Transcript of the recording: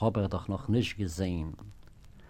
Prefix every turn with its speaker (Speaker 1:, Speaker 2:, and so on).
Speaker 1: hab er doch noch nicht gesehen.